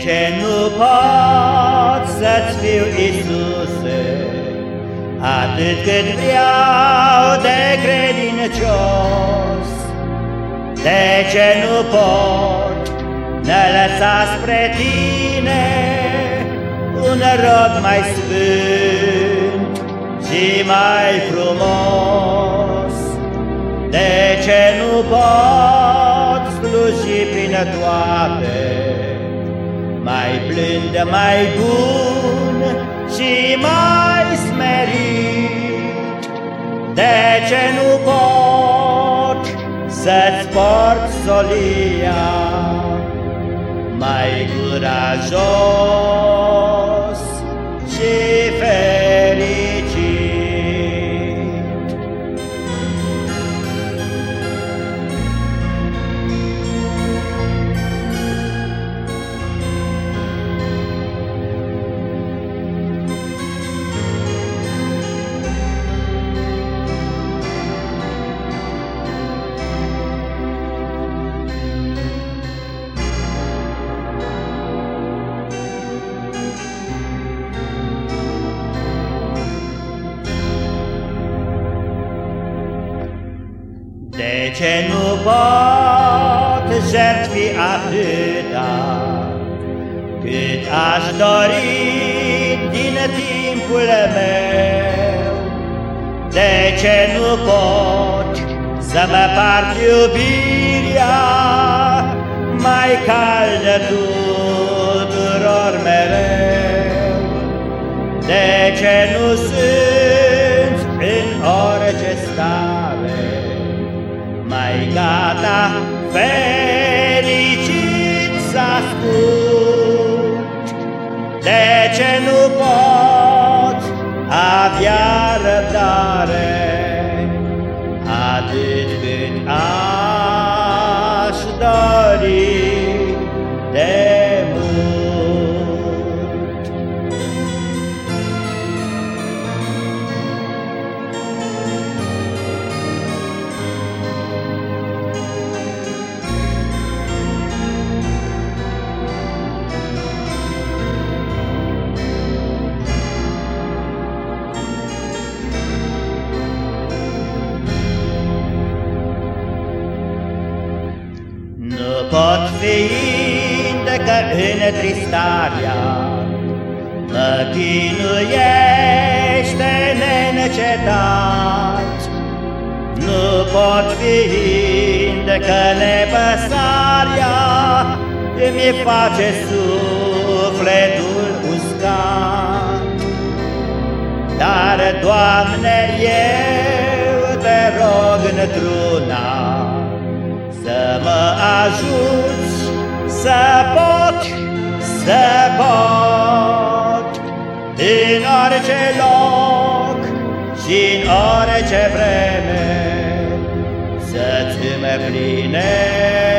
De ce nu pot să-ți fiu, Iisuse, atât cât vreau de credincios? De ce nu pot ne lăsa spre Tine un rod mai sfânt și mai frumos? De ce nu pot sluji prin toate mai blând, mai bun și mai smerit. De ce nu pot să-ți port solia mai curajos? De ce nu pot jertfi atâta Cât aș dori din timpul meu? De ce nu pot să mă part iubirea Mai caldă tuturor mereu? De ce nu sunt în orice stare mai gata, pot fiind că în tristarea mă chinuiește nenecetat. Nu pot fiind că nepăsarea îmi face sufletul uscat. Dar, Doamne, eu te rog într-una, să mă ajuți să pot, să pot. În orice loc și în orice vreme Să-ți împlinesc